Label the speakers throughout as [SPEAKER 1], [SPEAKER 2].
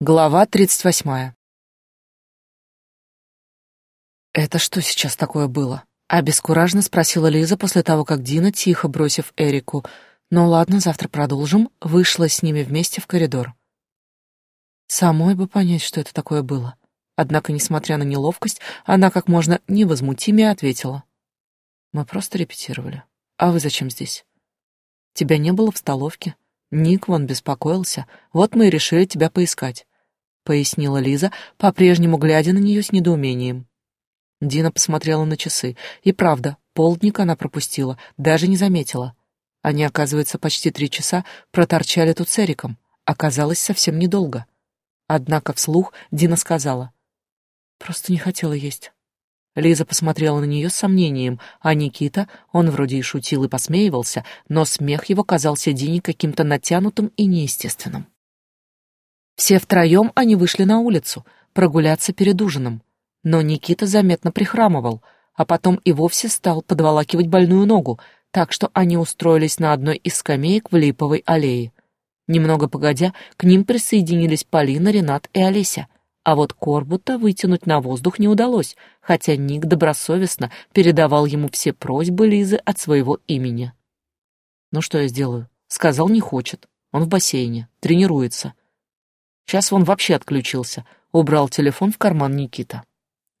[SPEAKER 1] Глава тридцать восьмая. «Это что сейчас такое было?» — обескураженно спросила Лиза после того, как Дина, тихо бросив Эрику, «Ну ладно, завтра продолжим», вышла с ними вместе в коридор. Самой бы понять, что это такое было. Однако, несмотря на неловкость, она как можно невозмутимее ответила. «Мы просто репетировали. А вы зачем здесь? Тебя не было в столовке?» Ник вон беспокоился, вот мы и решили тебя поискать пояснила Лиза, по-прежнему глядя на нее с недоумением. Дина посмотрела на часы. И правда, полдник она пропустила, даже не заметила. Они, оказывается, почти три часа проторчали тут с Эриком. Оказалось, совсем недолго. Однако вслух Дина сказала. «Просто не хотела есть». Лиза посмотрела на нее с сомнением, а Никита, он вроде и шутил и посмеивался, но смех его казался Дине каким-то натянутым и неестественным. Все втроем они вышли на улицу, прогуляться перед ужином. Но Никита заметно прихрамывал, а потом и вовсе стал подволакивать больную ногу, так что они устроились на одной из скамеек в Липовой аллее. Немного погодя, к ним присоединились Полина, Ренат и Олеся. А вот Корбута вытянуть на воздух не удалось, хотя Ник добросовестно передавал ему все просьбы Лизы от своего имени. «Ну что я сделаю?» Сказал, не хочет. Он в бассейне, тренируется. Сейчас он вообще отключился. Убрал телефон в карман Никита.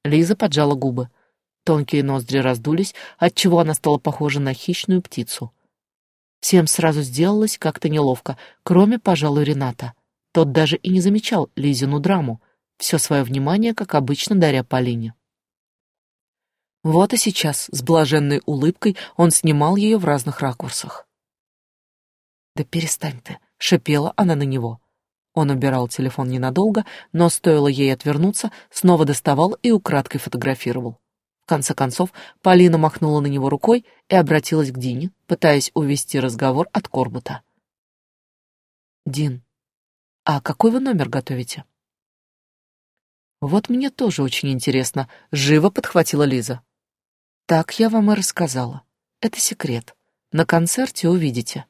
[SPEAKER 1] Лиза поджала губы. Тонкие ноздри раздулись, отчего она стала похожа на хищную птицу. Всем сразу сделалось как-то неловко, кроме, пожалуй, Рената. Тот даже и не замечал Лизину драму, все свое внимание, как обычно, даря Полине. Вот и сейчас, с блаженной улыбкой, он снимал ее в разных ракурсах. «Да перестань ты!» — шипела она на него. Он убирал телефон ненадолго, но стоило ей отвернуться, снова доставал и украдкой фотографировал. В конце концов, Полина махнула на него рукой и обратилась к Дине, пытаясь увести разговор от Корбута. «Дин, а какой вы номер готовите?» «Вот мне тоже очень интересно», — живо подхватила Лиза. «Так я вам и рассказала. Это секрет. На концерте увидите.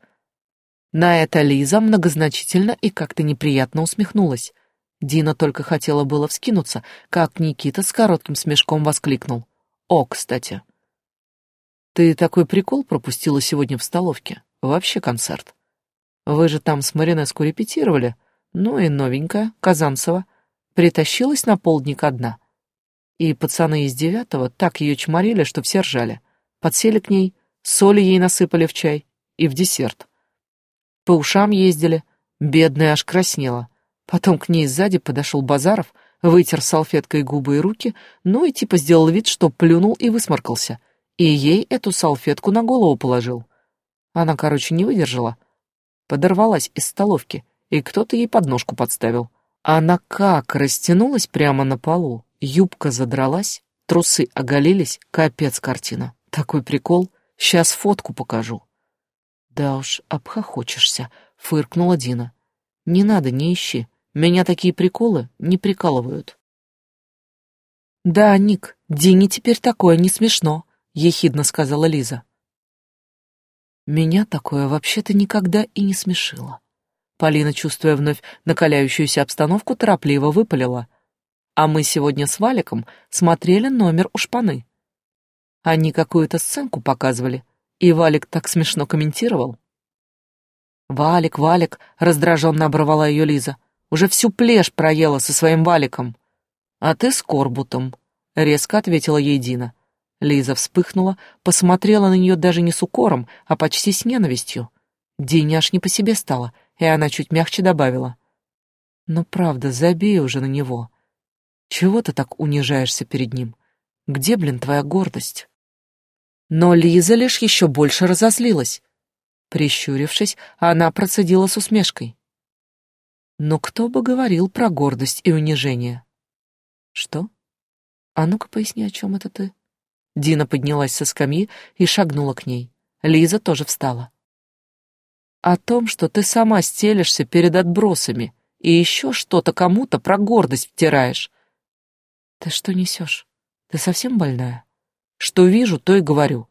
[SPEAKER 1] На это Лиза многозначительно и как-то неприятно усмехнулась. Дина только хотела было вскинуться, как Никита с коротким смешком воскликнул. «О, кстати, ты такой прикол пропустила сегодня в столовке. Вообще концерт. Вы же там с Маринеску репетировали. Ну и новенькая, Казанцева, притащилась на полдник одна. И пацаны из девятого так ее чморили, что все ржали. Подсели к ней, соли ей насыпали в чай и в десерт. По ушам ездили. Бедная аж краснела. Потом к ней сзади подошел Базаров, вытер салфеткой губы и руки, ну и типа сделал вид, что плюнул и высморкался. И ей эту салфетку на голову положил. Она, короче, не выдержала. Подорвалась из столовки, и кто-то ей подножку подставил. Она как растянулась прямо на полу. Юбка задралась, трусы оголились, капец картина. Такой прикол. Сейчас фотку покажу. «Да уж, обхохочешься», — фыркнула Дина. «Не надо, не ищи. Меня такие приколы не прикалывают». «Да, Ник, Дине теперь такое не смешно», — ехидно сказала Лиза. «Меня такое вообще-то никогда и не смешило». Полина, чувствуя вновь накаляющуюся обстановку, торопливо выпалила. «А мы сегодня с Валиком смотрели номер у шпаны. Они какую-то сценку показывали, и Валик так смешно комментировал. «Валик, Валик!» — раздраженно оборвала ее Лиза. «Уже всю плешь проела со своим Валиком!» «А ты с Корбутом!» — резко ответила ей Дина. Лиза вспыхнула, посмотрела на нее даже не с укором, а почти с ненавистью. Дине аж не по себе стало, и она чуть мягче добавила. «Ну правда, забей уже на него. Чего ты так унижаешься перед ним? Где, блин, твоя гордость?» Но Лиза лишь еще больше разозлилась. Прищурившись, она процедила с усмешкой. Но кто бы говорил про гордость и унижение? Что? А ну-ка поясни, о чем это ты? Дина поднялась со скамьи и шагнула к ней. Лиза тоже встала. О том, что ты сама стелишься перед отбросами и еще что-то кому-то про гордость втираешь. Ты что несешь? Ты совсем больная? Что вижу, то и говорю.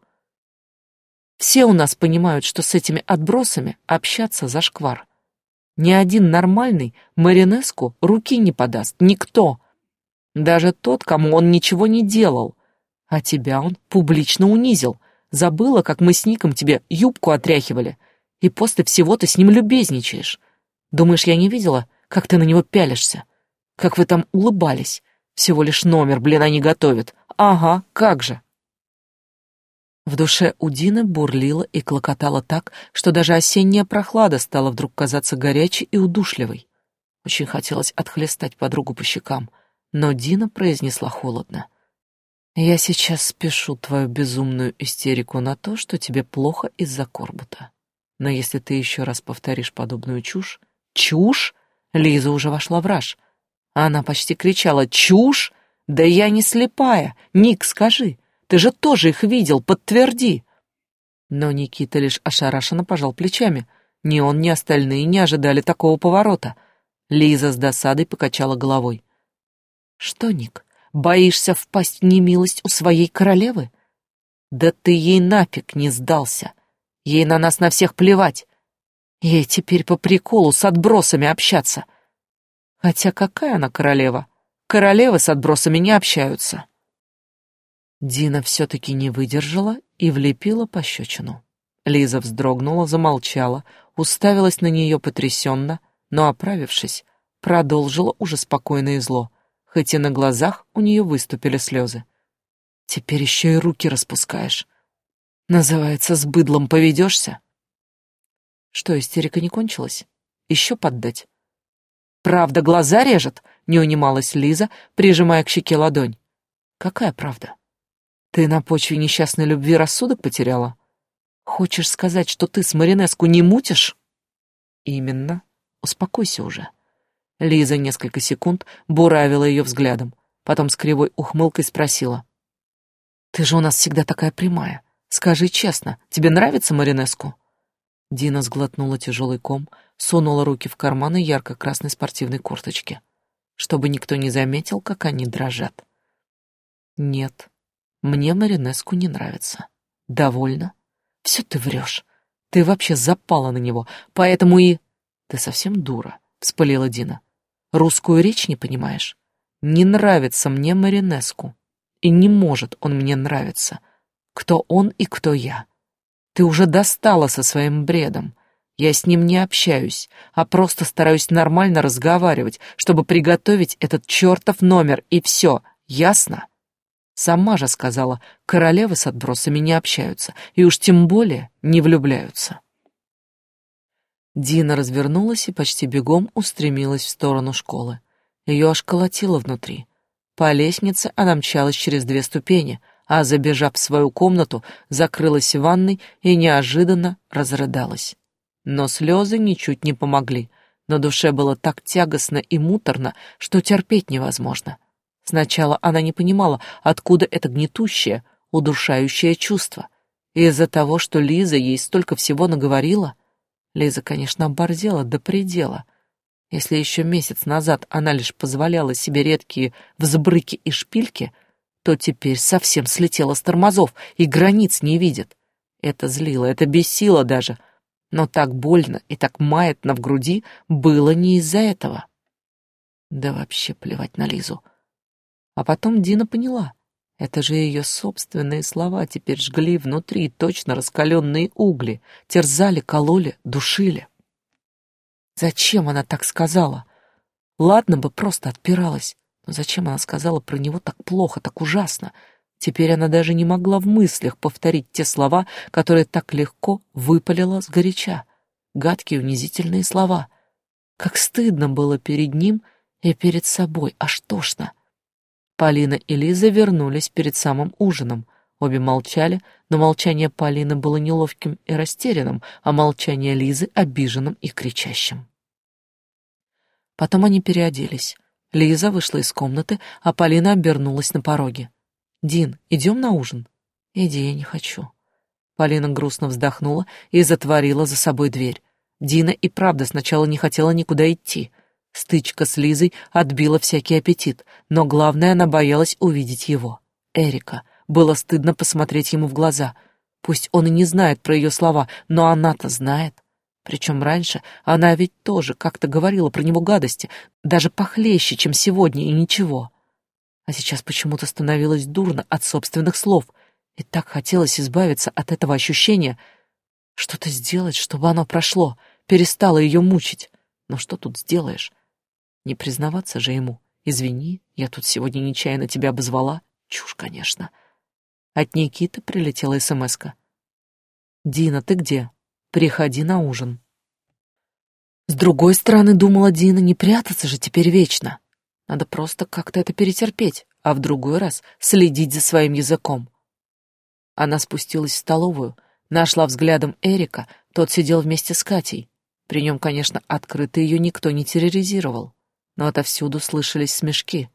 [SPEAKER 1] Все у нас понимают, что с этими отбросами общаться за шквар. Ни один нормальный Маринеску руки не подаст, никто. Даже тот, кому он ничего не делал. А тебя он публично унизил. Забыла, как мы с Ником тебе юбку отряхивали. И после всего ты с ним любезничаешь. Думаешь, я не видела, как ты на него пялишься? Как вы там улыбались? Всего лишь номер, блин, они готовят. Ага, как же. В душе у Дины бурлило и клокотало так, что даже осенняя прохлада стала вдруг казаться горячей и удушливой. Очень хотелось отхлестать подругу по щекам, но Дина произнесла холодно. «Я сейчас спешу твою безумную истерику на то, что тебе плохо из-за Корбута. Но если ты еще раз повторишь подобную чушь...» «Чушь?» Лиза уже вошла в раж. Она почти кричала «Чушь? Да я не слепая! Ник, скажи, ты же тоже их видел, подтверди!» Но Никита лишь ошарашенно пожал плечами. Ни он, ни остальные не ожидали такого поворота. Лиза с досадой покачала головой. «Что, Ник, боишься впасть в немилость у своей королевы? Да ты ей нафиг не сдался. Ей на нас на всех плевать. Ей теперь по приколу с отбросами общаться. Хотя какая она королева? Королевы с отбросами не общаются». Дина все-таки не выдержала и влепила пощечину. Лиза вздрогнула, замолчала, уставилась на нее потрясенно, но, оправившись, продолжила уже спокойно и зло, хоть и на глазах у нее выступили слезы. «Теперь еще и руки распускаешь. Называется, с быдлом поведешься?» Что, истерика не кончилась? Еще поддать? «Правда глаза режет?» — не унималась Лиза, прижимая к щеке ладонь. «Какая правда?» Ты на почве несчастной любви рассудок потеряла? Хочешь сказать, что ты с Маринеску не мутишь? Именно. Успокойся уже. Лиза несколько секунд буравила ее взглядом, потом с кривой ухмылкой спросила. «Ты же у нас всегда такая прямая. Скажи честно, тебе нравится Маринеску?» Дина сглотнула тяжелый ком, сунула руки в карманы ярко-красной спортивной курточки, чтобы никто не заметил, как они дрожат. «Нет», мне Маринеску не нравится. Довольно? Все ты врешь. Ты вообще запала на него, поэтому и... Ты совсем дура, вспылила Дина. Русскую речь не понимаешь? Не нравится мне Маринеску. И не может он мне нравиться. Кто он и кто я. Ты уже достала со своим бредом. Я с ним не общаюсь, а просто стараюсь нормально разговаривать, чтобы приготовить этот чертов номер, и все, ясно? Сама же сказала, королевы с отбросами не общаются, и уж тем более не влюбляются. Дина развернулась и почти бегом устремилась в сторону школы. Ее аж колотило внутри. По лестнице она мчалась через две ступени, а, забежав в свою комнату, закрылась в ванной и неожиданно разрыдалась. Но слезы ничуть не помогли. На душе было так тягостно и муторно, что терпеть невозможно. Сначала она не понимала, откуда это гнетущее, удушающее чувство. Из-за того, что Лиза ей столько всего наговорила. Лиза, конечно, оборзела до предела. Если еще месяц назад она лишь позволяла себе редкие взбрыки и шпильки, то теперь совсем слетела с тормозов и границ не видит. Это злило, это бесило даже. Но так больно и так маятно в груди было не из-за этого. Да вообще плевать на Лизу. А потом Дина поняла. Это же ее собственные слова теперь жгли внутри точно раскаленные угли, терзали, кололи, душили. Зачем она так сказала? Ладно бы просто отпиралась, но зачем она сказала про него так плохо, так ужасно? Теперь она даже не могла в мыслях повторить те слова, которые так легко выпалила сгоряча. Гадкие унизительные слова. Как стыдно было перед ним и перед собой, аж тошно. Полина и Лиза вернулись перед самым ужином. Обе молчали, но молчание Полины было неловким и растерянным, а молчание Лизы — обиженным и кричащим. Потом они переоделись. Лиза вышла из комнаты, а Полина обернулась на пороге. «Дин, идем на ужин?» «Иди, я не хочу». Полина грустно вздохнула и затворила за собой дверь. Дина и правда сначала не хотела никуда идти — Стычка с Лизой отбила всякий аппетит, но главное, она боялась увидеть его. Эрика. Было стыдно посмотреть ему в глаза. Пусть он и не знает про ее слова, но она-то знает. Причем раньше она ведь тоже как-то говорила про него гадости, даже похлеще, чем сегодня, и ничего. А сейчас почему-то становилось дурно от собственных слов, и так хотелось избавиться от этого ощущения, что-то сделать, чтобы оно прошло, перестало ее мучить. Но что тут сделаешь? Не признаваться же ему. Извини, я тут сегодня нечаянно тебя обозвала. Чушь, конечно. От Никиты прилетела смска. «Дина, ты где? Приходи на ужин». С другой стороны, думала Дина, не прятаться же теперь вечно. Надо просто как-то это перетерпеть, а в другой раз следить за своим языком. Она спустилась в столовую, нашла взглядом Эрика, тот сидел вместе с Катей. При нем, конечно, открыто ее никто не терроризировал, но отовсюду слышались смешки.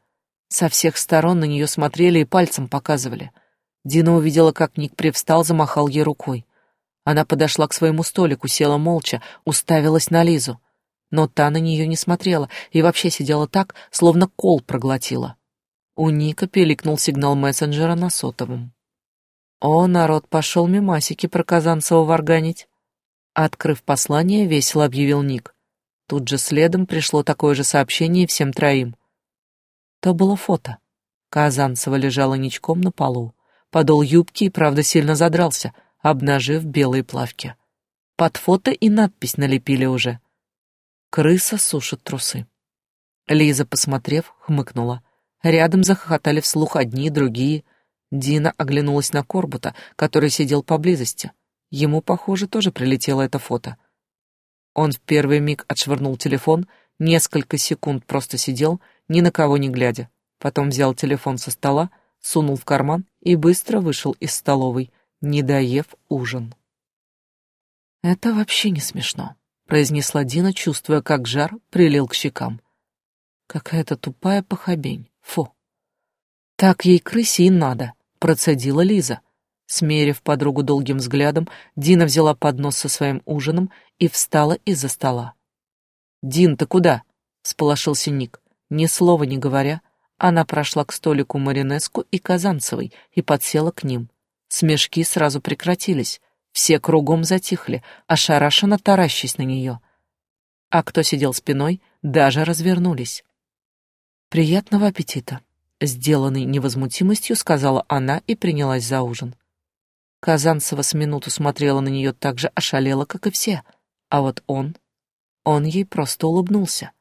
[SPEAKER 1] Со всех сторон на нее смотрели и пальцем показывали. Дина увидела, как Ник привстал, замахал ей рукой. Она подошла к своему столику, села молча, уставилась на Лизу. Но та на нее не смотрела и вообще сидела так, словно кол проглотила. У Ника пиликнул сигнал мессенджера на сотовом. О, народ пошел мимасики про Казанцева варганить. Открыв послание, весело объявил Ник. Тут же следом пришло такое же сообщение всем троим. То было фото. Казанцева лежала ничком на полу. Подол юбки и правда сильно задрался, обнажив белые плавки. Под фото и надпись налепили уже. «Крыса сушит трусы». Лиза, посмотрев, хмыкнула. Рядом захохотали вслух одни, другие. Дина оглянулась на Корбута, который сидел поблизости. Ему, похоже, тоже прилетело это фото. Он в первый миг отшвырнул телефон, несколько секунд просто сидел, ни на кого не глядя. Потом взял телефон со стола, сунул в карман и быстро вышел из столовой, не доев ужин. «Это вообще не смешно», — произнесла Дина, чувствуя, как жар прилил к щекам. «Какая-то тупая похабень. Фу». «Так ей крысе и надо», — процедила Лиза. Смерив подругу долгим взглядом, Дина взяла поднос со своим ужином и встала из-за стола. «Дин, ты куда?» — сполошился Ник. Ни слова не говоря, она прошла к столику Маринеску и Казанцевой и подсела к ним. Смешки сразу прекратились. Все кругом затихли, ошарашенно таращись на нее. А кто сидел спиной, даже развернулись. «Приятного аппетита!» Сделанной невозмутимостью сказала она и принялась за ужин. Казанцева с минуту смотрела на нее так же ошалела, как и все. А вот он... Он ей просто улыбнулся.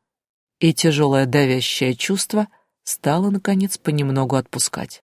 [SPEAKER 1] И тяжелое давящее чувство стало, наконец, понемногу отпускать.